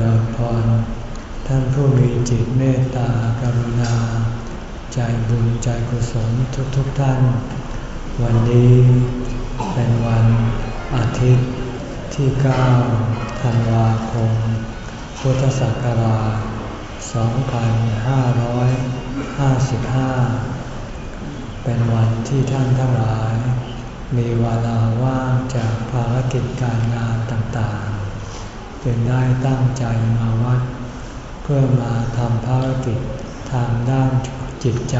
ริญพร ท่านผู้มีจิตเมตตากรุณา ใจบุญใจกุศลทุกๆทท่าน วันนี้เป็นวันอาทิตย์ที่ 9 ธันวาคม พุทธศักราช 2555 เป็นวันที่ท่านทั้งหลาย มีเวลาว่างจากภารกิจการงานต่างๆ จึงได้ตั้งใจมาวัด เพื่อมาทำภารกิจทางด้านจิตใจ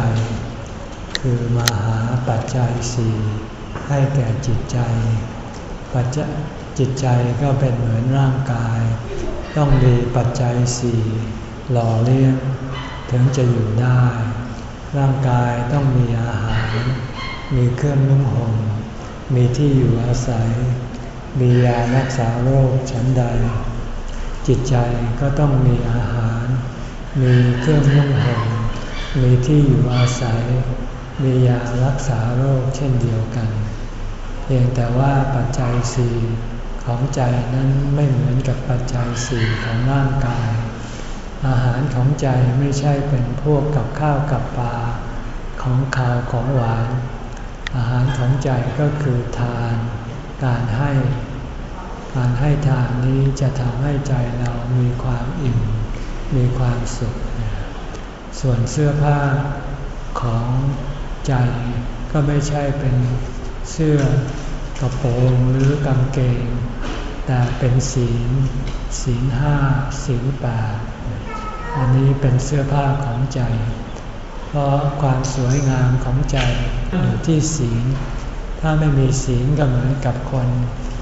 คือมาหาปัจจัยสี่ให้แก่จิตใจ ปัจจัจิตใจก็เป็นเหมือนร่างกาย ต้องมีปัจจัยสี่หล่อเลี้ยงถึงจะอยู่ได้ ร่างกายต้องมีอาหาร มีเครื่องนุ่งห่มมีที่อยู่อาศัย มียารักษาโรคฉันใด จิตใจก็ต้องมีอาหาร มีเครื่องนุ่งห่มมีที่อยู่อาศัย มียารักษาโรคเช่นเดียวกัน เพียงแต่ว่าปัจจัยสี่ของใจนั้นไม่เหมือนกับปัจจัยสี่ของร่างกาย อาหารของใจไม่ใช่เป็นพวกกับข้าวกับปลาของขาวของหวาน อาหารของใจก็คือทาน การให้ การให้ทานนี้จะทำให้ใจเรามีความอิ่ม มีความสุข ส่วนเสื้อผ้าของใจก็ไม่ใช่เป็นเสื้อกระโปรงหรือกางเกง แต่เป็นศีลศีลห้าศีลแปดอันนี้เป็นเสื้อผ้าของใจ เพราะความสวยงามของใจอยู่ที่ศีล ถ้าไม่มีศีลก็เหมือนกับคน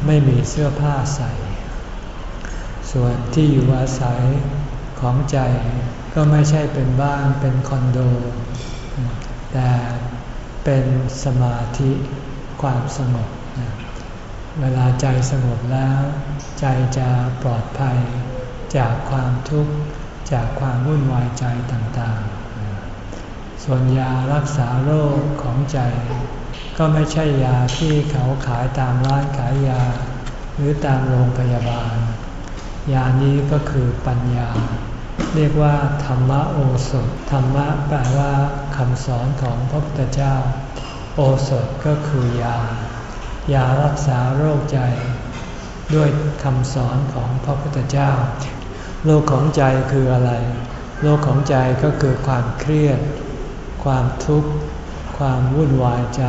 ไม่มีเสื้อผ้าใส่ ส่วนที่อยู่อาศัยของใจก็ไม่ใช่เป็นบ้านเป็นคอนโด แต่เป็นสมาธิความสงบ เวลาใจสงบแล้ว ใจจะปลอดภัยจากความทุกข์ จากความวุ่นวายใจต่างๆ ส่วนยารักษาโรคของใจ ก็ไม่ใช่ยาที่เขาขายตามร้านขายยา หรือตามโรงพยาบาล ยานี้ก็คือปัญญา เรียกว่า ธรรมโอสถ ธรรมะแปลว่าคำสอนของพระพุทธเจ้า โอสถก็คือยา ยารักษาโรคใจ ด้วยคำสอนของพระพุทธเจ้า โรคของใจคืออะไร โรคของใจก็คือความเครียด ความทุกข์ ความวุ่นวายใจ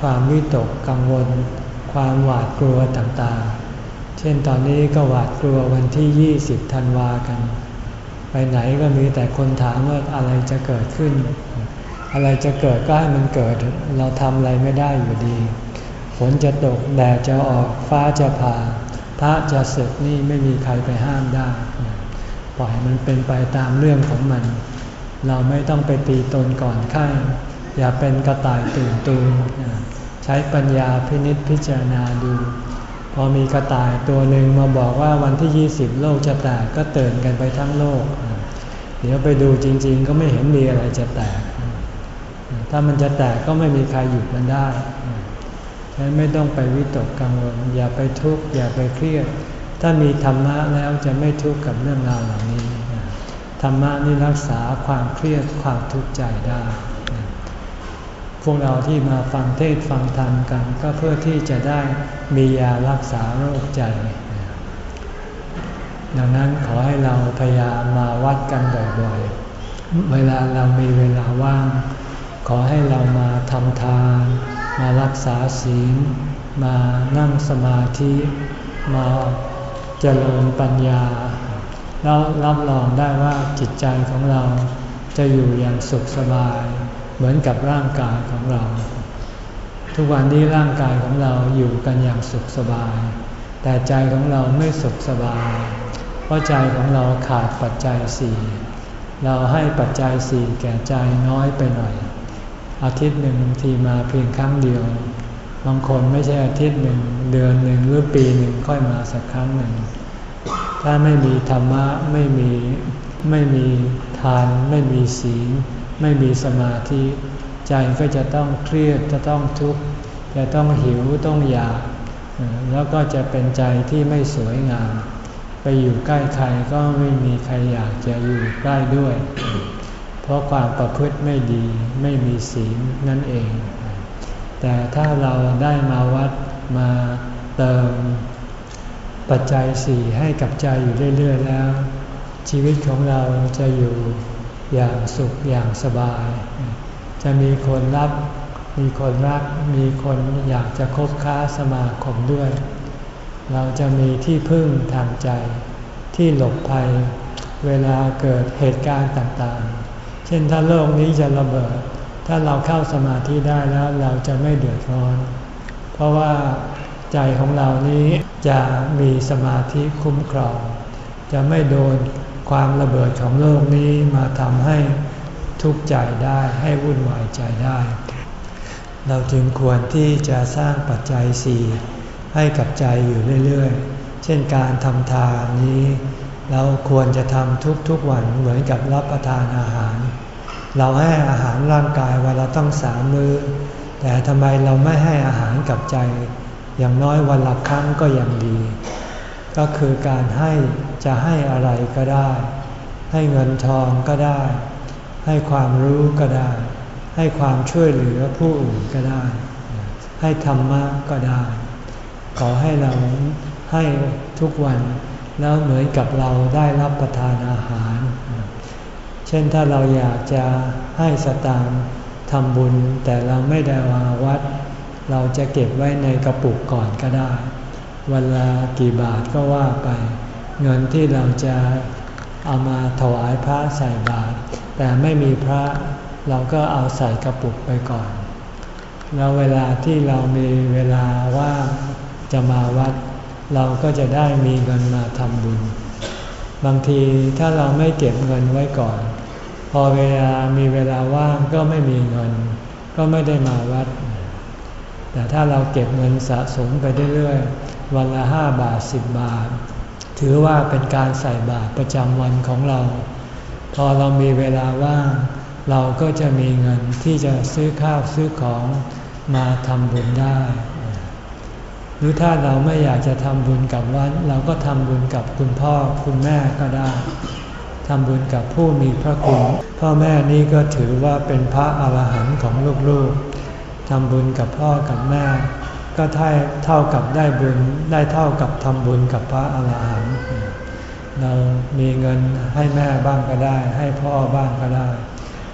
ความวิตกกังวล ความหวาดกลัวต่างๆ เช่นตอนนี้ก็หวาดกลัววันที่ 20 ธันวากัน ไปไหนก็มีแต่คนถามว่าอะไรจะเกิดขึ้น อะไรจะเกิดก็ให้มันเกิด เราทำอะไรไม่ได้อยู่ดี ฝนจะตก แดดจะออก ฟ้าจะผ่า พระจะศึกนี่ไม่มีใครไปห้ามได้ ปล่อยมันเป็นไปตามเรื่องของมัน เราไม่ต้องไปตีตนก่อนไข้อย่าเป็นกระต่ายตื่นตูมใช้ปัญญาพินิษพิจารณาดู พอมีกระต่ายตัวหนึ่งมาบอกว่าวันที่ 20 โลกจะแตกก็เตือนกันไปทั้งโลก เดี๋ยวไปดูจริง ๆ ก็ไม่เห็นมีอะไรจะแตก ถ้ามันจะแตกก็ไม่มีใครหยุดมันได้ฉะนั้นไม่ต้องไปวิตกกังวล อย่าไปทุกข์อย่าไปเครียด ถ้ามีธรรมะแล้วจะไม่ทุกข์กับเรื่องราวเหล่านี้ ธรรมะนี่รักษาความเครียดความทุกข์ใจได้ พวกเราที่มาฟังเทศฟังธรรมกัน ก็เพื่อที่จะได้มียารักษาโรคใจ ดังนั้นขอให้เราพยายามมาวัดกันบ่อยๆ เวลาเรามีเวลาว่าง ขอให้เรามาทำทาน มารักษาศีล มานั่งสมาธิ มาเจริญปัญญา แล้วรับรองได้ว่าจิตใจของเราจะอยู่อย่างสุขสบาย เหมือนกับร่างกายของเรา ทุกวันนี้ร่างกายของเราอยู่กันอย่างสุขสบาย แต่ใจของเราไม่สุขสบาย เพราะใจของเราขาดปัจจัยสี่เราให้ปัจจัยสี่แก่ใจน้อยไปหน่อย อาทิตย์หนึ่งบางทีมาเพียงครั้งเดียวบางคนไม่ใช่อาทิตย์หนึ่งเดือนหนึ่งหรือปีหนึ่งค่อยมาสักครั้งหนึ่ง ถ้าไม่มีธรรมะไม่มีไม่มีทาน ไม่มีศีล ไม่มีสมาธิ ใจก็จะต้องเครียดจะต้องทุกข์จะต้องหิวต้องอยาก แล้วก็จะเป็นใจที่ไม่สวยงาม ไปอยู่ใกล้ใครก็ไม่มีใครอยากจะอยู่ใกล้ด้วย เพราะความประพฤติไม่ดีไม่มีศีลนั่นเอง แต่ถ้าเราได้มาวัดมาเติม ปัจจัยสี่ให้กับใจอยู่เรื่อยๆแล้ว ชีวิตของเราจะอยู่อย่างสุขอย่างสบาย จะมีคนรับ มีคนรัก มีคนอยากจะคบค้าสมาคมด้วย เราจะมีที่พึ่งทางใจ ที่หลบภัยเวลาเกิดเหตุการณ์ต่างๆ เช่นถ้าโลกนี้จะระเบิด ถ้าเราเข้าสมาธิได้แล้วเราจะไม่เดือดร้อน เพราะว่า ใจของเรานี้จะมีสมาธิคุ้มครอง จะไม่โดนความระเบิดของโลกนี้มาทำให้ทุกข์ใจได้ให้วุ่นวายใจได้ เราจึงควรที่จะสร้างปัจจัยสี่ให้กับใจอยู่เรื่อยๆ เช่นการทำทานนี้ เราควรจะทำทุกๆวันเหมือนกับรับประทานอาหาร เราให้อาหารร่างกายวันละต้องสามมือ้อแต่ทำไมเราไม่ให้อาหารกับใจ อย่างน้อยวันละครั้งก็ยังดี ก็คือการให้จะให้อะไรก็ได้ ให้เงินทองก็ได้ ให้ความรู้ก็ได้ ให้ความช่วยเหลือผู้อื่นก็ได้ ให้ธรรมะก็ได้ ขอให้เราให้ทุกวันแล้วเหมือนกับเราได้รับประทานอาหาร เช่นถ้าเราอยากจะให้สตางค์ทำบุญแต่เราไม่ได้วาวัด เราจะเก็บไว้ในกระปุกก่อนก็ได้ วันละกี่บาทก็ว่าไป เงินที่เราจะเอามาถวายพระใส่บาตรแต่ไม่มีพระเราก็เอาใส่กระปุกไปก่อน แล้วเวลาที่เรามีเวลาว่างจะมาวัด เราก็จะได้มีเงินมาทำบุญ บางทีถ้าเราไม่เก็บเงินไว้ก่อน พอเวลามีเวลาว่างก็ไม่มีเงิน ก็ไม่ได้มาวัด แต่ถ้าเราเก็บเงินสะสมไปเรื่อยๆ วันละห้าบาทสิบบาท ถือว่าเป็นการใส่บาตรประจำวันของเรา พอเรามีเวลาว่าง เราก็จะมีเงินที่จะซื้อข้าวซื้อของมาทำบุญได้ หรือถ้าเราไม่อยากจะทำบุญกับวัดเราก็ทำบุญกับคุณพ่อคุณแม่ก็ได้ทำบุญกับผู้มีพระคุณพ่อแม่นี้ก็ถือว่าเป็นพระอาหารหันต์ของลูกๆ ทำบุญกับพ่อกับแม่ ก็เท่าเท่ากับได้บุญได้เท่ากับทำบุญกับพระอาหารหันต์เรามีเงินให้แม่บ้างก็ได้ ให้พ่อบ้างก็ได้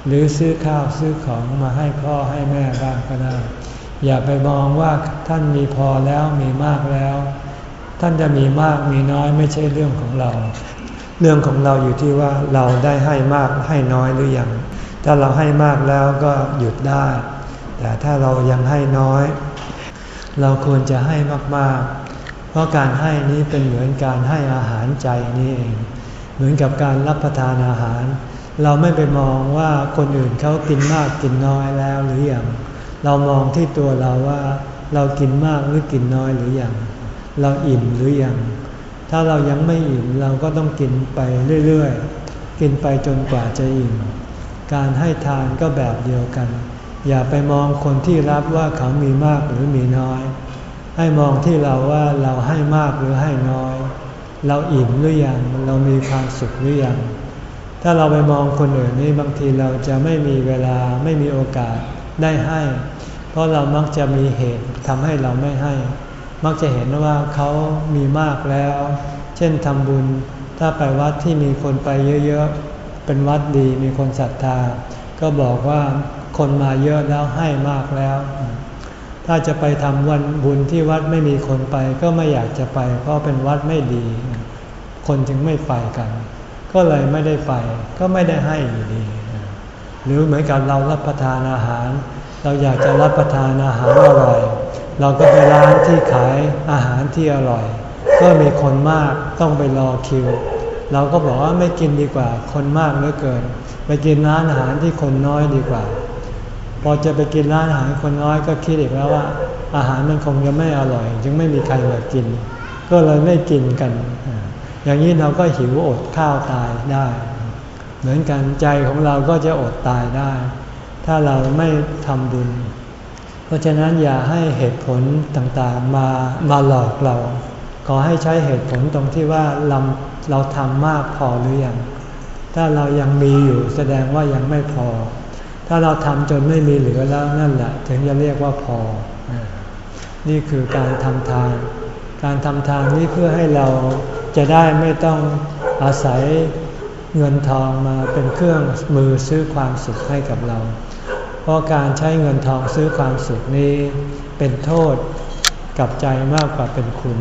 หรือซื้อข้าวซื้อของมาให้พ่อให้แม่บ้างก็ได้ อย่าไปมองว่าท่านมีพอแล้วมีมากแล้ว ท่านจะมีมากมีน้อยไม่ใช่เรื่องของเรา เรื่องของเราอยู่ที่ว่าเราได้ให้มากให้น้อยหรือยังถ้าเราให้มากแล้วก็หยุดได้ แต่ถ้าเรายังให้น้อย เราควรจะให้มากๆ เพราะการให้นี้เป็นเหมือนการให้อาหารใจนี่เอง เหมือนกับการรับประทานอาหาร เราไม่ไปมองว่าคนอื่นเขากินมากกินน้อยแล้วหรืออยังเรามองที่ตัวเราว่าเรากินมากหรือกินน้อยหรืออยังเราอิ่มหรืออยังถ้าเรายังไม่อิ่มเราก็ต้องกินไปเรื่อยๆ กินไปจนกว่าจะอิ่ม การให้ทานก็แบบเดียวกัน อย่าไปมองคนที่รับว่าเขามีมากหรือมีน้อย ให้มองที่เราว่าเราให้มากหรือให้น้อย เราอิ่มหรือยังเรามีความสุขหรือยังถ้าเราไปมองคนอื่นนี่บางทีเราจะไม่มีเวลาไม่มีโอกาสได้ให้ เพราะเรามักจะมีเหตุทำให้เราไม่ให้ มักจะเห็นว่าเขามีมากแล้ว เช่นทำบุญ ถ้าไปวัดที่มีคนไปเยอะๆ เป็นวัดดีมีคนศรัทธา ก็บอกว่า คนมาเยอะแล้วให้มากแล้ว ถ้าจะไปทำวันบุญที่วัดไม่มีคนไปก็ไม่อยากจะไป เพราะเป็นวัดไม่ดี คนจึงไม่ไปกัน ก็เลยไม่ได้ไป ก็ไม่ได้ให้อยู่ดี หรือเหมือนกับเรารับประทานอาหาร เราอยากจะรับประทานอาหารอร่อย เราก็ไปร้านที่ขายอาหารที่อร่อย ก็มีคนมากต้องไปรอคิวเราก็บอกว่าไม่กินดีกว่า คนมากเหลือเกิน ไปกินร้านอาหารที่คนน้อยดีกว่า พอจะไปกินร้านอาหารคนน้อยก็คิดอีกแล้วว่า อาหารมันคงจะไม่อร่อย จึงไม่มีใครมากิน ก็เลยไม่กินกัน อย่างนี้เราก็หิวอดข้าวตายได้ เหมือนกันใจของเราก็จะอดตายได้ ถ้าเราไม่ทำบุญ เพราะฉะนั้นอย่าให้เหตุผลต่างๆมามาหลอกเรา ขอให้ใช้เหตุผลตรงที่ว่าเราเราทำมากพอหรือยังถ้าเรายังมีอยู่แสดงว่ายังไม่พอ ถ้าเราทำจนไม่มีเหลือแล้วนั่นแหละถึงจะเรียกว่าพอ นี่คือการทำทาน การทำทานนี้เพื่อให้เราจะได้ไม่ต้องอาศัยเงินทองมาเป็นเครื่องมือซื้อความสุขให้กับเรา เพราะการใช้เงินทองซื้อความสุขนี้เป็นโทษกับใจมากกว่าเป็นคุณ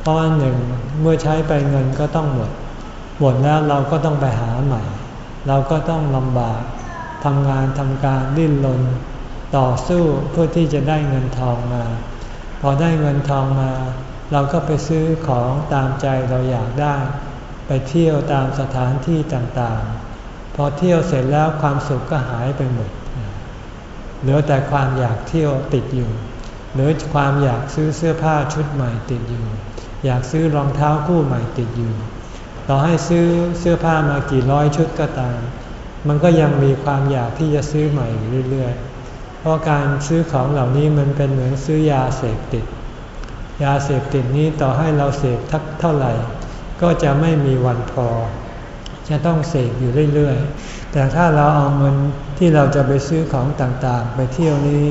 เพราะหนึ่งเมื่อใช้ไปเงินก็ต้องหมด หมดแล้วเราก็ต้องไปหาใหม่ เราก็ต้องลำบาก ทำงานทำการดิ้นรนต่อสู้เพื่อที่จะได้เงินทองมา พอได้เงินทองมา เราก็ไปซื้อของตามใจเราอยากได้ ไปเที่ยวตามสถานที่ต่างๆ พอเที่ยวเสร็จแล้วความสุขก็หายไปหมดเหลือแต่ความอยากเที่ยวติดอยู่หรือความอยากซื้อเสื้อผ้าชุดใหม่ติดอยู่ อยากซื้อรองเท้าคู่ใหม่ติดอยู่ ต่อให้ซื้อเสื้อผ้ามากี่ร้อยชุดก็ตาม มันก็ยังมีความอยากที่จะซื้อใหม่เรื่อยๆ เพราะการซื้อของเหล่านี้มันเป็นเหมือนซื้อยาเสพติด ยาเสพติดนี้ต่อให้เราเสพทักเท่าไหร่ ก็จะไม่มีวันพอ จะต้องเสพอยู่เรื่อยๆ แต่ถ้าเราเอาเงินที่เราจะไปซื้อของต่างๆ ไปเที่ยวนี้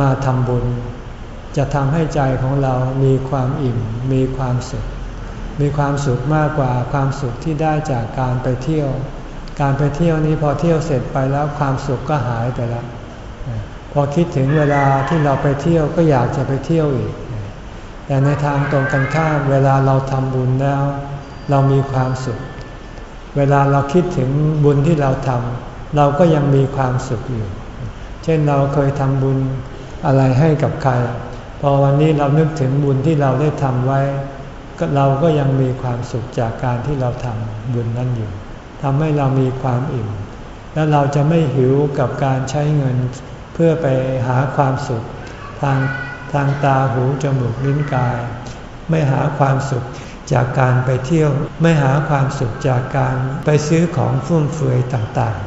มาทำบุญ จะทำให้ใจของเรามีความอิ่ม มีความสุข มีความสุขมากกว่าความสุขที่ได้จากการไปเที่ยว การไปเที่ยวนี้พอเที่ยวเสร็จไปแล้วความสุขก็หายไปแล้ว พอคิดถึงเวลาที่เราไปเที่ยวก็อยากจะไปเที่ยวอีก แต่ในทางตรงกันข้ามเวลาเราทำบุญแล้ว เรามีความสุข เวลาเราคิดถึงบุญที่เราทำเราก็ยังมีความสุขอยู่ เช่นเราเคยทำบุญอะไรให้กับใคร พอวันนี้เรานึกถึงบุญที่เราได้ทำไว้เราก็ยังมีความสุขจากการที่เราทำบุญนั้นอยู่ ทำให้เรามีความอิ่ม และเราจะไม่หิวกับการใช้เงินเพื่อไปหาความสุข ทางทางตาหูจมูกลิ้นกาย ไม่หาความสุขจากการไปเที่ยว ไม่หาความสุขจากการไปซื้อของฟุ่มเฟือยต่าง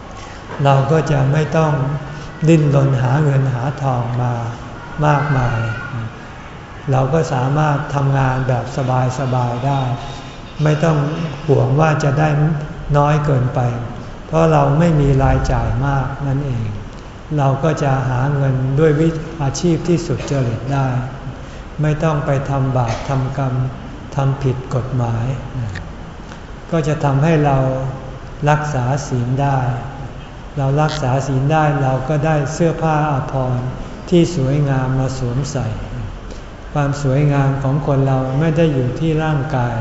ๆ เราก็จะไม่ต้องดิ้นรนหาเงินหาทองมามากมาย เราก็สามารถทำงานแบบสบายๆได้ ไม่ต้องห่วงว่าจะได้ น้อยเกินไป เพราะเราไม่มีรายจ่ายมากนั่นเอง เราก็จะหาเงินด้วยวิอาชีพที่สุดจริตได้ ไม่ต้องไปทำบาปทำกรรมทำผิดกฎหมาย ก็จะทำให้เรารักษาศีลได้ เรารักษาศีลได้เราก็ได้เสื้อผ้าอาภรณ์ที่สวยงามมาสวมใส่ ความสวยงามของคนเราไม่ได้อยู่ที่ร่างกาย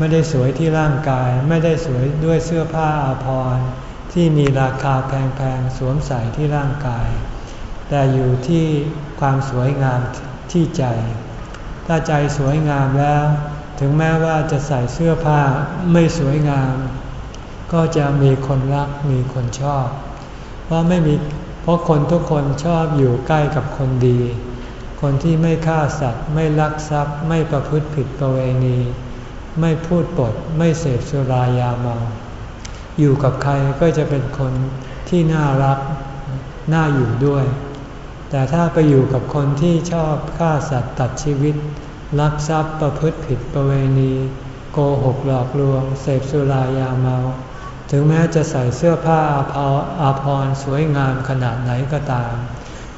ไม่ได้สวยที่ร่างกาย ไม่ได้สวยด้วยเสื้อผ้าอาภรณ์ที่มีราคาแพงๆสวมใส่ที่ร่างกาย แต่อยู่ที่ความสวยงามที่ใจ ถ้าใจสวยงามแล้ว ถึงแม้ว่าจะใส่เสื้อผ้าไม่สวยงาม ก็จะมีคนรักมีคนชอบ เพราะไม่มีเพราะคนทุกคนชอบอยู่ใกล้กับคนดี คนที่ไม่ฆ่าสัตว์ ไม่ลักทรัพย์ ไม่ประพฤติผิดประเวณี ไม่พูดปดไม่เสพสุรายาเมาอยู่กับใครก็จะเป็นคนที่น่ารักน่าอยู่ด้วย แต่ถ้าไปอยู่กับคนที่ชอบฆ่าสัตว์ตัดชีวิต ลักทรัพย์ประพฤติผิดประเวณี โกหกหลอกลวง เสพสุรายาเมา ถึงแม้จะใส่เสื้อผ้าอาภรณ์สวยงามขนาดไหนก็ตาม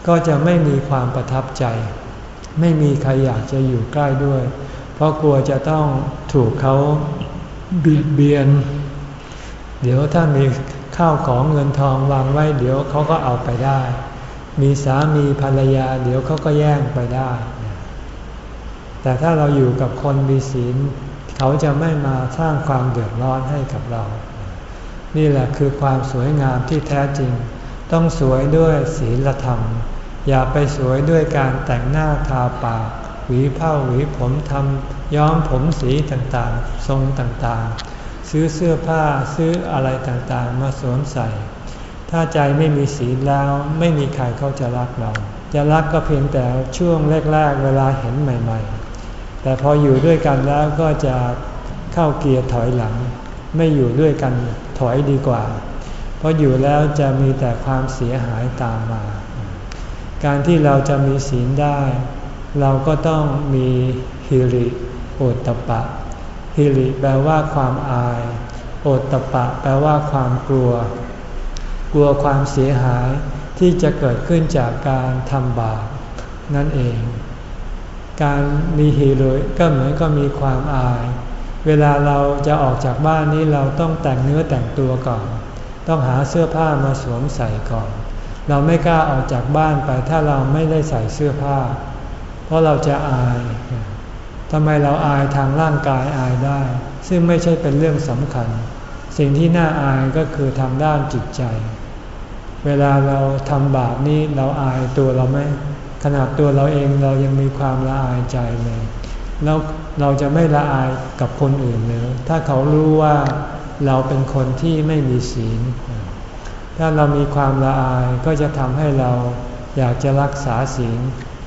ก็จะไม่มีความประทับใจ ไม่มีใครอยากจะอยู่ใกล้ด้วย เพราะกลัวจะต้องถูกเขาบิดเบียน เดี๋ยวถ้ามีข้าวของเงินทองวางไว้ เดี๋ยวเขาก็เอาไปได้ มีสามีภรรยา เดี๋ยวเขาก็แย่งไปได้ แต่ถ้าเราอยู่กับคนมีศีล เขาจะไม่มาสร้างความเดือดร้อนให้กับเรา นี่แหละคือความสวยงามที่แท้จริง ต้องสวยด้วยศีลธรรม อย่าไปสวยด้วยการแต่งหน้าทาปาก หวีผ้าหวีผมทำย้อมผมสีต่างๆ ทรงต่างๆ ซื้อเสื้อผ้าซื้ออะไรต่างๆ มาสวมใส่ ถ้าใจไม่มีศีลแล้วไม่มีใครเขาจะรักเรา จะรักก็เพียงแต่ช่วงแรกๆ เวลาเห็นใหม่ๆ แต่พออยู่ด้วยกันแล้วก็จะเข้าเกียร์ถอยหลัง ไม่อยู่ด้วยกันถอยดีกว่า เพราะอยู่แล้วจะมีแต่ความเสียหายตามมา การที่เราจะมีศีลได้ เราก็ต้องมีฮิริโอตตปะฮิริแปลว่าความอาย โอตตะปะแปลว่าความกลัว กลัวความเสียหายที่จะเกิดขึ้นจากการทำบาปนั่นเอง การมีฮิริก็เหมือนก็มีความอาย เวลาเราจะออกจากบ้านนี้เราต้องแต่งเนื้อแต่งตัวก่อน ต้องหาเสื้อผ้ามาสวมใส่ก่อน เราไม่กล้าออกจากบ้านไปถ้าเราไม่ได้ใส่เสื้อผ้า ราะเราจะอายทำไมเราอายทางร่างกายอายได้ ซึ่งไม่ใช่เป็นเรื่องสำคัญ สิ่งที่น่าอายก็คือทางด้านจิตใจ เวลาเราทำบาปนี้เราอายตัวเราไหมขนาดตัวเราเองเรายังมีความละอายใจเลยแล้วเราจะไม่ละอายกับคนอื่นเลยถ้าเขารู้ว่าเราเป็นคนที่ไม่มีศีล ถ้าเรามีความละอายก็จะทำให้เราอยากจะรักษาศีล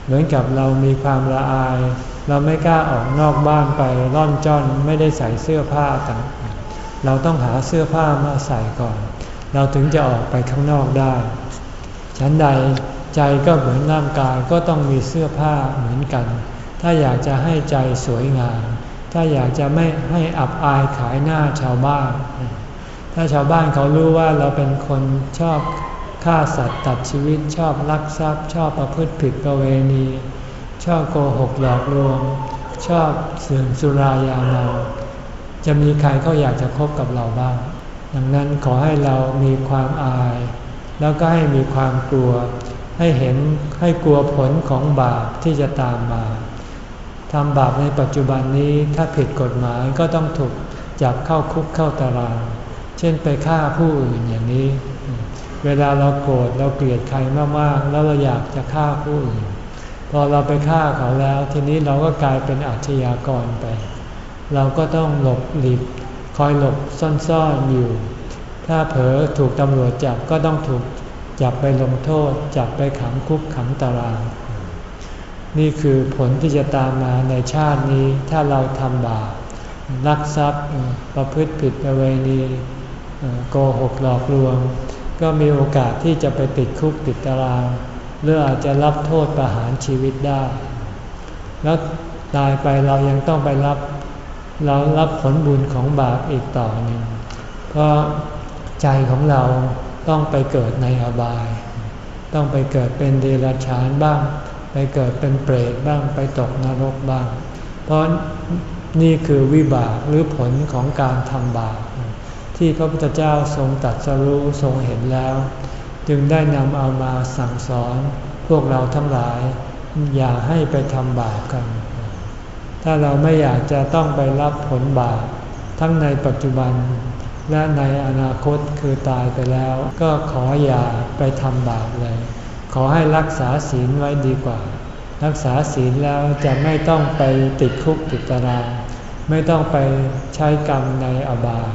เหมือนกับเรามีความละอาย เราไม่กล้าออกนอกบ้านไปร่อนจ้อนไม่ได้ใส่เสื้อผ้าต่างเราต้องหาเสื้อผ้ามาใส่ก่อน เราถึงจะออกไปข้างนอกได้ ฉันใดใจก็เหมือนร่างกายก็ต้องมีเสื้อผ้าเหมือนกัน ถ้าอยากจะให้ใจสวยงาม ถ้าอยากจะไม่ให้อับอายขายหน้าชาวบ้าน ถ้าชาวบ้านเขารู้ว่าเราเป็นคนชอบ ฆ่าสัตว์ตัดชีวิตชอบลักทรัพย์ ชอบประพฤติผิดประเวณี ชอบโกหกหลอกลวง ชอบเสื่อมสุรายาเมาจะมีใครเขาอยากจะคบกับเราบ้าง ดังนั้นขอให้เรามีความอาย แล้วก็ให้มีความกลัว ให้เห็นให้กลัวผลของบาปที่จะตามมาทำบาปในปัจจุบันนี้ถ้าผิดกฎหมายก็ต้องถูกจับเข้าคุกเข้าตาราง เช่นไปฆ่าผู้อื่นอย่างนี้ เวลาเราโกรธเราเกลียดใครมากๆ แล้วเราอยากจะฆ่าผู้อื่น พอเราไปฆ่าเขาแล้ว ทีนี้เราก็กลายเป็นอาชญากรไป เราก็ต้องหลบหลีกคอยหลบซ่อนๆอยู่ ถ้าเผลอถูกตำรวจจับก็ต้องถูกจับไปลงโทษ จับไปขังคุกขังตาราง นี่คือผลที่จะตามมาในชาตินี้ถ้าเราทำบาปลักทรัพย์ประพฤติผิดประเวณีโกหกหลอกลวง ก็มีโอกาสที่จะไปติดคุกติดตาราง หรืออาจจะรับโทษประหารชีวิตได้ แล้วตายไปเรายังต้องไปรับ เรารับผลบุญของบาปอีกต่อหนึ่ง เพราะใจของเราต้องไปเกิดในอบาย ต้องไปเกิดเป็นเดรัจฉานบ้าง ไปเกิดเป็นเปรตบ้าง ไปตกนรกบ้าง เพราะนี่คือวิบากหรือผลของการทำบาป ที่พระพุทธเจ้าทรงตัดสรู้ทรงเห็นแล้ว จึงได้นำเอามาสั่งสอนพวกเราทั้งหลาย อย่าให้ไปทำบาปกัน ถ้าเราไม่อยากจะต้องไปรับผลบาปทั้งในปัจจุบัน และในอนาคตคือตายไปแล้ว ก็ขออย่าไปทำบาปเลย ขอให้รักษาศีลไว้ดีกว่า รักษาศีลแล้วจะไม่ต้องไปติดคุกติดตาราง ไม่ต้องไปใช้กรรมในอบาย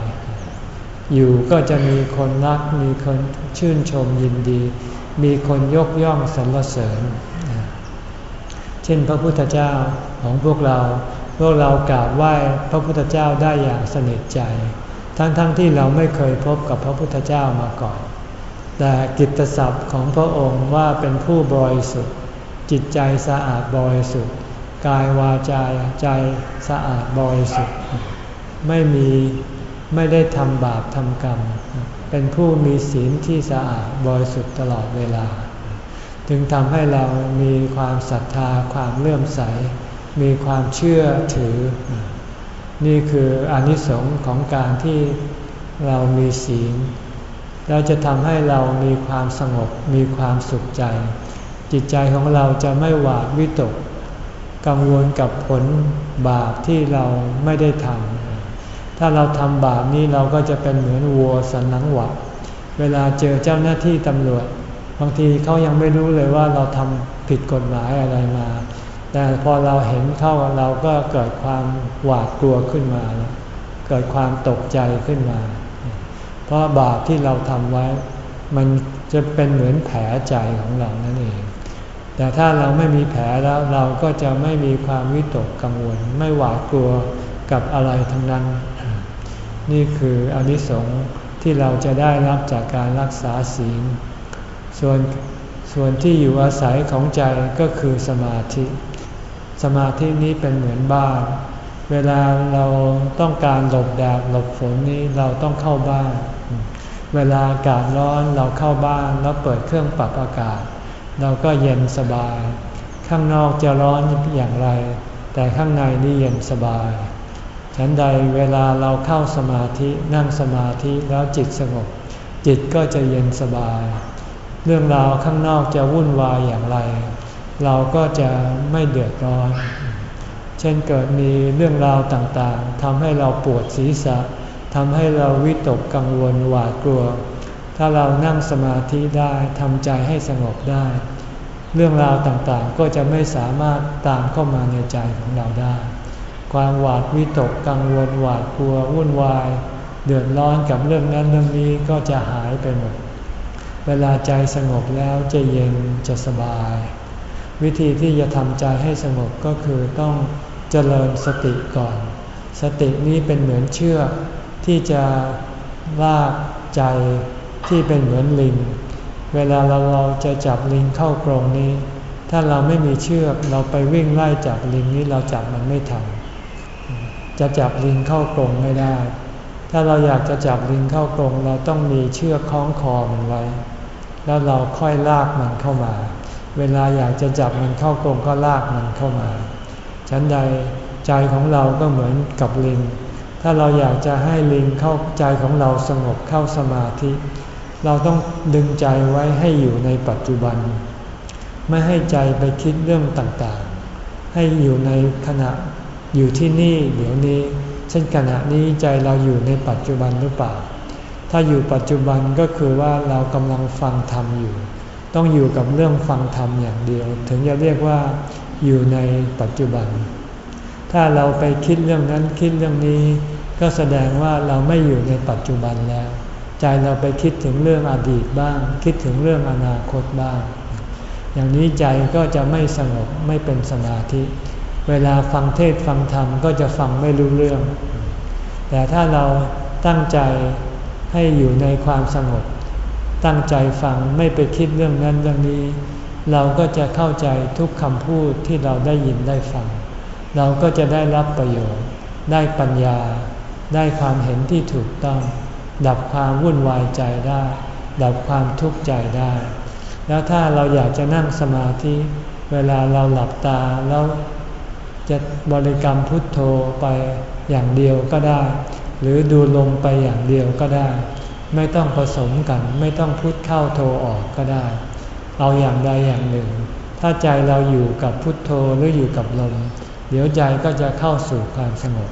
อยู่ก็จะมีคนรักมีคนชื่นชมยินดี มีคนยกย่องสรรเสริญ เช่นพระพุทธเจ้าของพวกเรา พวกเรากราบไหว้พระพุทธเจ้าได้อย่างสนิทใจ ทั้งๆทที่เราไม่เคยพบกับพระพุทธเจ้ามาก่อน แต่กิตติศัพท์ของพระองค์ว่าเป็นผู้บริสุทธิ์ จิตใจสะอาดบริสุทธิ์ กายวาจาใจสะอาดบริสุทธิ์ ไม่มี ไม่ได้ทำบาปทำกรรม เป็นผู้มีศีลที่สะอาดบริสุทธิ์ตลอดเวลา จึงทำให้เรามีความศรัทธาความเลื่อมใส มีความเชื่อถือ นี่คืออนิสงค์ของการที่เรามีศีลเราจะทำให้เรามีความสงบมีความสุขใจ จิตใจของเราจะไม่หวาดวิตก กังวลกับผลบาปที่เราไม่ได้ทำ ถ้าเราทำบาปนี้เราก็จะเป็นเหมือนวัวสันนังหวะเวลาเจอเจ้าหน้าที่ตำรวจ บางทีเขายังไม่รู้เลยว่าเราทำผิดกฎหมายอะไรมา แต่พอเราเห็นเข้าเราก็เกิดความหวาดกลัวขึ้นมา เกิดความตกใจขึ้นมา เพราะบาปที่เราทำไว้ มันจะเป็นเหมือนแผลใจของเรานั่นเอง แต่ถ้าเราไม่มีแผลแล้วเราก็จะไม่มีความวิตกกังวล ไม่หวาดกลัวกับอะไรทั้งนั้น นี่คืออนิสงส์ที่เราจะได้รับจากการรักษาศีล ส่วนส่วนที่อยู่อาศัยของใจก็คือสมาธิ สมาธินี้เป็นเหมือนบ้าน เวลาเราต้องการหลบแดดหลบฝนนี้เราต้องเข้าบ้าน เวลาอากาศร้อนเราเข้าบ้านแล้วเปิดเครื่องปรับอากาศ เราก็เย็นสบาย ข้างนอกจะร้อนอย่างไร แต่ข้างในนี่เย็นสบาย ฉันใดเวลาเราเข้าสมาธินั่งสมาธิแล้วจิตสงบ จิตก็จะเย็นสบาย เรื่องราวข้างนอกจะวุ่นวายอย่างไร เราก็จะไม่เดือดร้อน เช่นเกิดมีเรื่องราวต่างๆทำให้เราปวดศีรษะทำให้เราวิตกกังวลหวาดกลัว ถ้าเรานั่งสมาธิได้ทำใจให้สงบได้ เรื่องราวต่างๆก็จะไม่สามารถตามเข้ามาในใจของเราได้ ความหวาดวิตกกังวลหวาดกลัววุ่นวาย เดือดร้อนกับเรื่องนั้นเรื่องนี้ก็จะหายไปหมด เวลาใจสงบแล้วจะเย็นจะสบาย วิธีที่จะทำใจให้สงบก็คือต้องเจริญสติก่อน สตินี้เป็นเหมือนเชือกที่จะลากใจที่เป็นเหมือนลิง เวลาเราเราจะจับลิงเข้ากรงนี้ ถ้าเราไม่มีเชือกเราไปวิ่งไล่จับลิงนี้เราจับมันไม่ทัน จะจับลิงเข้ากรงไม่ได้ ถ้าเราอยากจะจับลิงเข้ากรงเราต้องมีเชือกคล้องคอมันไว้ แล้วเราค่อยลากมันเข้ามา เวลาอยากจะจับมันเข้ากรงก็ลากมันเข้ามา ฉันใดใจของเราก็เหมือนกับลิง ถ้าเราอยากจะให้ลิงเข้าใจของเราสงบเข้าสมาธิ เราต้องดึงใจไว้ให้อยู่ในปัจจุบัน ไม่ให้ใจไปคิดเรื่องต่างๆ ให้อยู่ในขณะ อยู่ที่นี่เดี๋ยวนี้ เช่นขณะนี้ใจเราอยู่ในปัจจุบันหรือเปล่า ถ้าอยู่ปัจจุบันก็คือว่าเรากำลังฟังธรรมอยู่ ต้องอยู่กับเรื่องฟังธรรมอย่างเดียว ถึงจะเรียกว่าอยู่ในปัจจุบัน ถ้าเราไปคิดเรื่องนั้นคิดเรื่องนี้ ก็แสดงว่าเราไม่อยู่ในปัจจุบันแล้ว ใจเราไปคิดถึงเรื่องอดีตบ้าง คิดถึงเรื่องอนาคตบ้าง อย่างนี้ใจก็จะไม่สงบไม่เป็นสมาธิ เวลาฟังเทศฟังธรรมก็จะฟังไม่รู้เรื่อง แต่ถ้าเราตั้งใจให้อยู่ในความสงบ ตั้งใจฟังไม่ไปคิดเรื่องนั้นเรื่องนี้ เราก็จะเข้าใจทุกคำพูดที่เราได้ยินได้ฟัง เราก็จะได้รับประโยชน์ ได้ปัญญา ได้ความเห็นที่ถูกต้อง ดับความวุ่นวายใจได้ ดับความทุกข์ใจได้ แล้วถ้าเราอยากจะนั่งสมาธิ เวลาเราหลับตาแล้ว จะบริกรรมพุทโธไปอย่างเดียวก็ได้ หรือดูลมไปอย่างเดียวก็ได้ ไม่ต้องผสมกัน ไม่ต้องพุทเข้าโธออกก็ได้ เอาอย่างใดอย่างหนึ่ง ถ้าใจเราอยู่กับพุทโธหรืออยู่กับลม เดี๋ยวใจก็จะเข้าสู่ความสงบ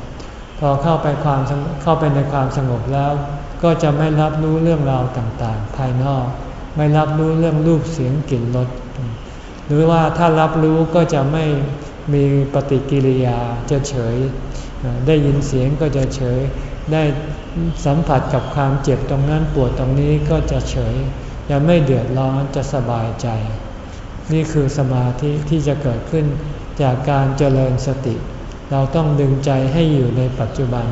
พอเข้าไปความเข้าไปในความสงบแล้ว ก็จะไม่รับรู้เรื่องราวต่างๆ ภายนอก ไม่รับรู้เรื่องรูปเสียงกลิ่นรสหรือว่าถ้ารับรู้ก็จะไม่ มีปฏิกิริยาจะเฉย ได้ยินเสียงก็จะเฉย ได้สัมผัสกับความเจ็บตรงนั้นปวดตรงนี้ก็จะเฉยจะไม่เดือดร้อนจะสบายใจ นี่คือสมาธิที่จะเกิดขึ้นจากการเจริญสติ เราต้องดึงใจให้อยู่ในปัจจุบัน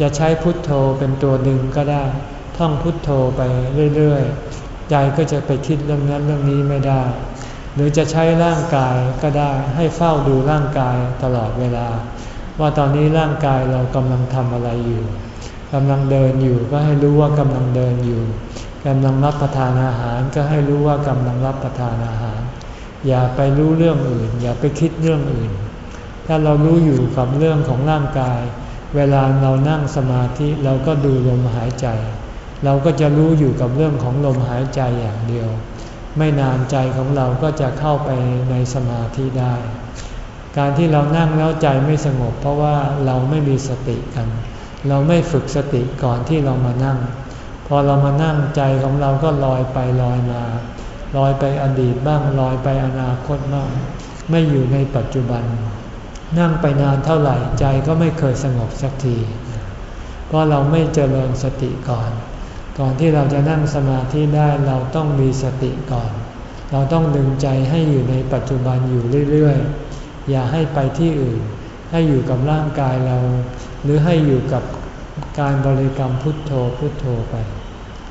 จะใช้พุทโธเป็นตัวดึงก็ได้ ท่องพุทโธไปเรื่อยๆ ใจก็จะไปคิดเรื่องนั้นเรื่องนี้ไม่ได้ หรือจะใช้ร่างกายก็ได้ให้เฝ้าดูร่างกายตลอดเวลา ว่าตอนนี้ร่างกายเรากำลังทำอะไรอยู่กำลังเดินอยู่ก็ให้รู้ว่ากำลังเดินอยู่กำลังรับประทานอาหารก็ให้รู้ว่ากำลังรับประทานอาหาร อย่าไปรู้เรื่องอื่น อย่าไปคิดเรื่องอื่น ถ้าเรารู้อยู่กับเรื่องของร่างกาย เวลาเรานั่งสมาธิเราก็ดูลมหายใจ เราก็จะรู้อยู่กับเรื่องของลมหายใจอย่างเดียว ไม่นานใจของเราก็จะเข้าไปในสมาธิได้ การที่เรานั่งแล้วใจไม่สงบ เพราะว่าเราไม่มีสติกัน เราไม่ฝึกสติก่อนที่เรามานั่ง พอเรามานั่งใจของเราก็ลอยไปลอยมา ลอยไปอดีตบ้างลอยไปอนาคตบ้างไม่อยู่ในปัจจุบัน นั่งไปนานเท่าไหร่ใจก็ไม่เคยสงบสักที เพราะเราไม่เจริญสติก่อน ก่อนที่เราจะนั่งสมาธิได้เราต้องมีสติก่อน เราต้องดึงใจให้อยู่ในปัจจุบันอยู่เรื่อยๆ อย่าให้ไปที่อื่น ให้อยู่กับร่างกายเรา หรือให้อยู่กับการบริกรรมพุทโธพุทโธไป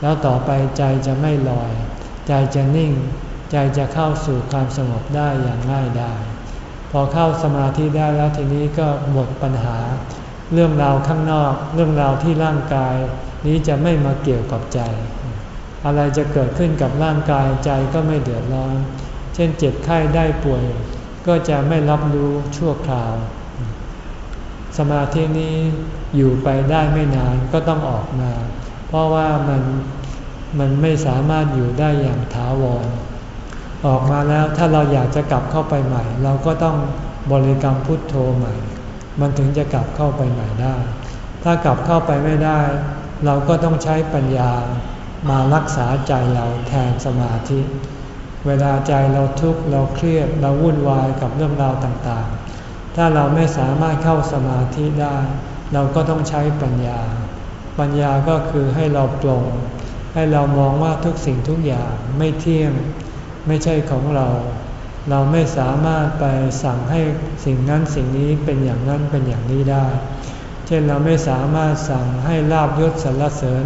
แล้วต่อไปใจจะไม่ลอย ใจจะนิ่ง ใจจะเข้าสู่ความสงบได้อย่างง่ายดายพอเข้าสมาธิได้แล้วทีนี้ก็หมดปัญหา เรื่องราวข้างนอก เรื่องราวที่ร่างกาย นี้จะไม่มาเกี่ยวกับใจ อะไรจะเกิดขึ้นกับร่างกายใจก็ไม่เดือดร้อน เช่นเจ็บไข้ได้ป่วย ก็จะไม่รับรู้ชั่วคราว สมาธินี้อยู่ไปได้ไม่นานก็ต้องออกมา เพราะว่ามันมันไม่สามารถอยู่ได้อย่างถาวร ออกมาแล้วถ้าเราอยากจะกลับเข้าไปใหม่ เราก็ต้องบริกรรมพุทโธใหม่ มันถึงจะกลับเข้าไปใหม่ได้ ถ้ากลับเข้าไปไม่ได้ เราก็ต้องใช้ปัญญามารักษาใจเราแทนสมาธิ เวลาใจเราทุกข์เราเครียดเราวุ่นวายกับเรื่องราวต่างๆ ถ้าเราไม่สามารถเข้าสมาธิได้ เราก็ต้องใช้ปัญญา ปัญญาก็คือให้เราปลงให้เรามองว่าทุกสิ่งทุกอย่างไม่เที่ยง ไม่ใช่ของเรา เราไม่สามารถไปสั่งให้สิ่งนั้นสิ่งนี้เป็นอย่างนั้นเป็นอย่างนี้ได้ เช่นเราไม่สามารถสั่งให้ลาบยศสรรเสริญ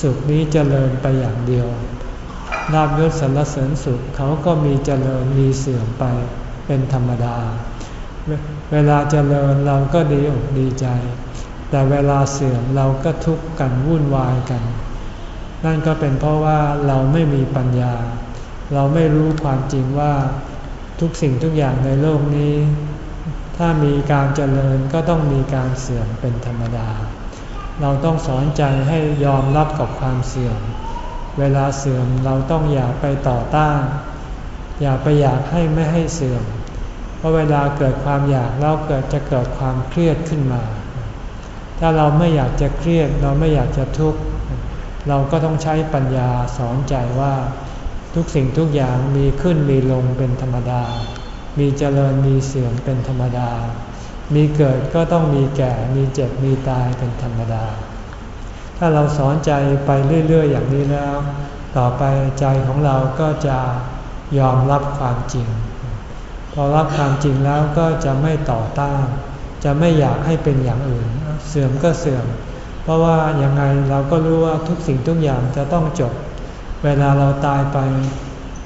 สุขนี้เจริญไปอย่างเดียว ลาบยศสรรเสริญสุขเขาก็มีเจริญมีเสื่อมไปเป็นธรรมดา เวลาเจริญเราก็ดีอกดีใจ แต่เวลาเสื่อมเราก็ทุกข์กันวุ่นวายกัน นั่นก็เป็นเพราะว่าเราไม่มีปัญญา เราไม่รู้ความจริงว่าทุกสิ่งทุกอย่างในโลกนี้ ถ้ามีการเจริญก็ต้องมีการเสื่อมเป็นธรรมดา เราต้องสอนใจให้ยอมรับกับความเสื่อม เวลาเสื่อมเราต้องอย่าไปต่อต้าน อย่าไปอยากให้ไม่ให้เสื่อม เพราะเวลาเกิดความอยากเราเกิดจะเกิดความเครียดขึ้นมา ถ้าเราไม่อยากจะเครียดเราไม่อยากจะทุกข์เราก็ต้องใช้ปัญญาสอนใจว่า ทุกสิ่งทุกอย่างมีขึ้นมีลงเป็นธรรมดา มีเจริญมีเสื่อมเป็นธรรมดา มีเกิดก็ต้องมีแก่ มีเจ็บ มีตายเป็นธรรมดา ถ้าเราสอนใจไปเรื่อย ๆ อย่างนี้แล้ว ต่อไปใจของเราก็จะยอมรับความจริง พอรับความจริงแล้วก็จะไม่ต่อต้าน จะไม่อยากให้เป็นอย่างอื่น เสื่อมก็เสื่อม เพราะว่ายังไงเราก็รู้ว่าทุกสิ่งทุกอย่างจะต้องจบ เวลาเราตายไป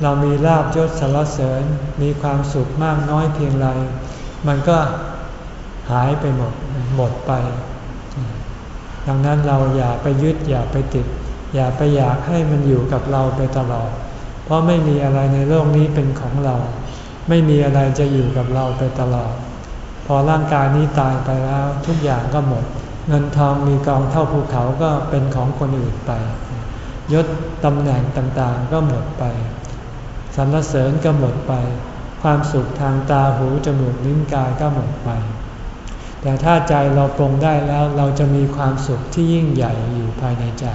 เรามีลาบยศสารเสริญมีความสุขมากน้อยเพียงไร มันก็หายไปหมดหมดไป ดังนั้นเราอย่าไปยึดอย่าไปติด อย่าไปอยากให้มันอยู่กับเราไปตลอด เพราะไม่มีอะไรในโลกนี้เป็นของเรา ไม่มีอะไรจะอยู่กับเราไปตลอด พอร่างกายนี้ตายไปแล้วทุกอย่างก็หมด เงินทองมีกองเท่าภูเขาก็เป็นของคนอื่นไป ยศตำแหน่งต่างๆก็หมดไป สรรเสริญก็หมดไป ความสุขทางตาหูจมูกลิ้นกายก็หมดไป แต่ถ้าใจเราปรงได้แล้วเราจะมีความสุขที่ยิ่งใหญ่อยู่ภายในใจ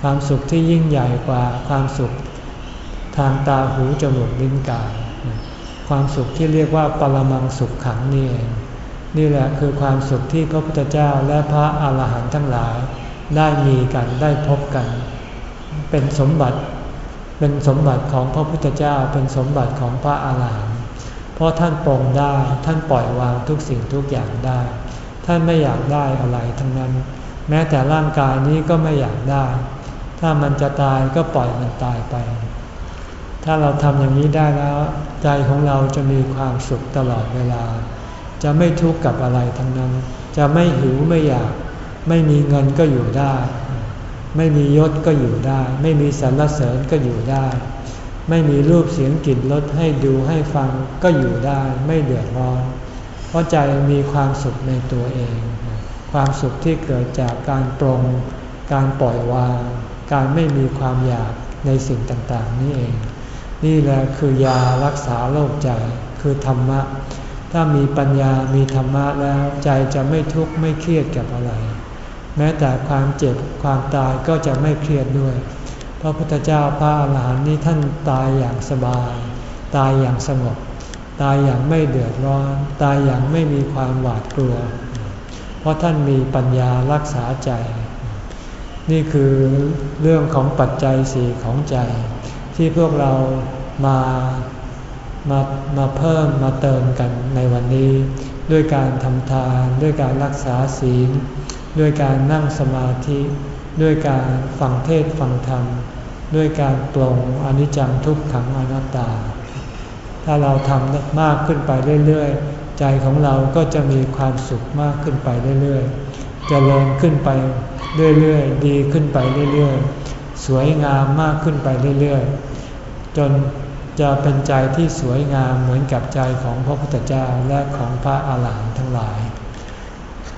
ความสุขที่ยิ่งใหญ่กว่าความสุขทางตาหูจมูกลิ้นกาย ความสุขที่เรียกว่าปรมังสุขขังนี่เองนี่แหละคือความสุขที่พระพุทธเจ้าและพระอาหารหันต์ทั้งหลาย ได้มีกันได้พบกัน เป็นสมบัติ เป็นสมบัติของพระพุทธเจ้าเป็นสมบัติของพระอาหารหันต์เพราะท่านปรงได้ท่านปล่อยวางทุกสิ่งทุกอย่างได้ ท่านไม่อยากได้อะไรทั้งนั้น แม้แต่ร่างกายนี้ก็ไม่อยากได้ ถ้ามันจะตายก็ปล่อยมันตายไป ถ้าเราทำอย่างนี้ได้แล้ว ใจของเราจะมีความสุขตลอดเวลา จะไม่ทุกข์กับอะไรทั้งนั้น จะไม่หิวไม่อยาก ไม่มีเงินก็อยู่ได้ ไม่มียศก็อยู่ได้ ไม่มีสรรเสริญก็อยู่ได้ ไม่มีรูปเสียงกลิ่นรสให้ดูให้ฟังก็อยู่ได้ไม่เดือดร้อน เพราะใจมีความสุขในตัวเอง ความสุขที่เกิดจากการปรง การปล่อยวาง การไม่มีความอยากในสิ่งต่างๆ นี่เอง นี่แหละคือยารักษาโรคใจคือธรรมะ ถ้ามีปัญญามีธรรมะแล้วใจจะไม่ทุกข์ไม่เครียดกับอะไร แม้แต่ความเจ็บความตายก็จะไม่เครียดด้วย พระพุทธเจ้าพระอรหันต์นี้ท่านตายอย่างสบาย ตายอย่างสงบ ตายอย่างไม่เดือดร้อน ตายอย่างไม่มีความหวาดกลัว เพราะท่านมีปัญญารักษาใจ นี่คือเรื่องของปัจจัยสี่ของใจ ที่พวกเรามามามาเพิ่มมาเติมกันในวันนี้ ด้วยการทำทานด้วยการรักษาศีล ด้วยการนั่งสมาธิ ด้วยการฟังเทศฟังธรรม ด้วยการปลงอนิจจังทุกขังอนัตตา ถ้าเราทำมากขึ้นไปเรื่อยๆ ใจของเราก็จะมีความสุขมากขึ้นไปเรื่อยๆจเจริญขึ้นไปเรื่อยๆ ดีขึ้นไปเรื่อยๆ สวยงามมากขึ้นไปเรื่อยๆ จนจะเป็นใจที่สวยงามเหมือนกับใจของพระพุทธเจ้าและของพระอาหารหันต์ทั้งหลาย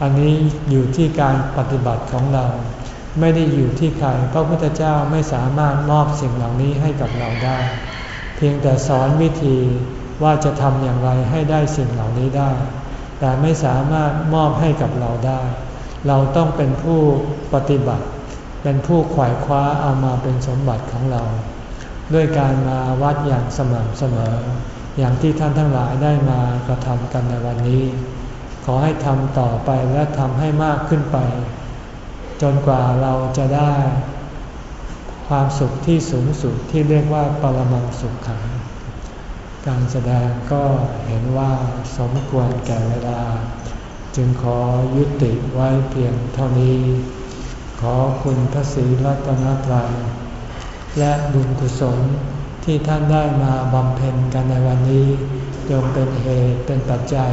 อันนี้อยู่ที่การปฏิบัติของเรา ไม่ได้อยู่ที่ใครพระพุทธเจ้าไม่สามารถมอบสิ่งเหล่านี้ให้กับเราได้ เพียงแต่สอนวิธีว่าจะทำอย่างไรให้ได้สิ่งเหล่านี้ได้ แต่ไม่สามารถมอบให้กับเราได้ เราต้องเป็นผู้ปฏิบัติ เป็นผู้ขวายคว้าเอามาเป็นสมบัติของเรา ด้วยการมาวัดอย่างสม่ำเสมอ อย่างที่ท่านทั้งหลายได้มากระทำกันในวันนี้ ขอให้ทำต่อไปและทำให้มากขึ้นไป จนกว่าเราจะได้ ความสุขที่สูงสุดที่เรียกว่าปรมังสุขขัง การแสดงก็เห็นว่าสมควรแก่เวลา จึงขอยุติไว้เพียงเท่านี้ ขอคุณพระศรีรัตนตรัยและบุญกุศลที่ท่านได้มาบำเพ็ญกันในวันนี้จงเป็นเหตุเป็นปัจจัย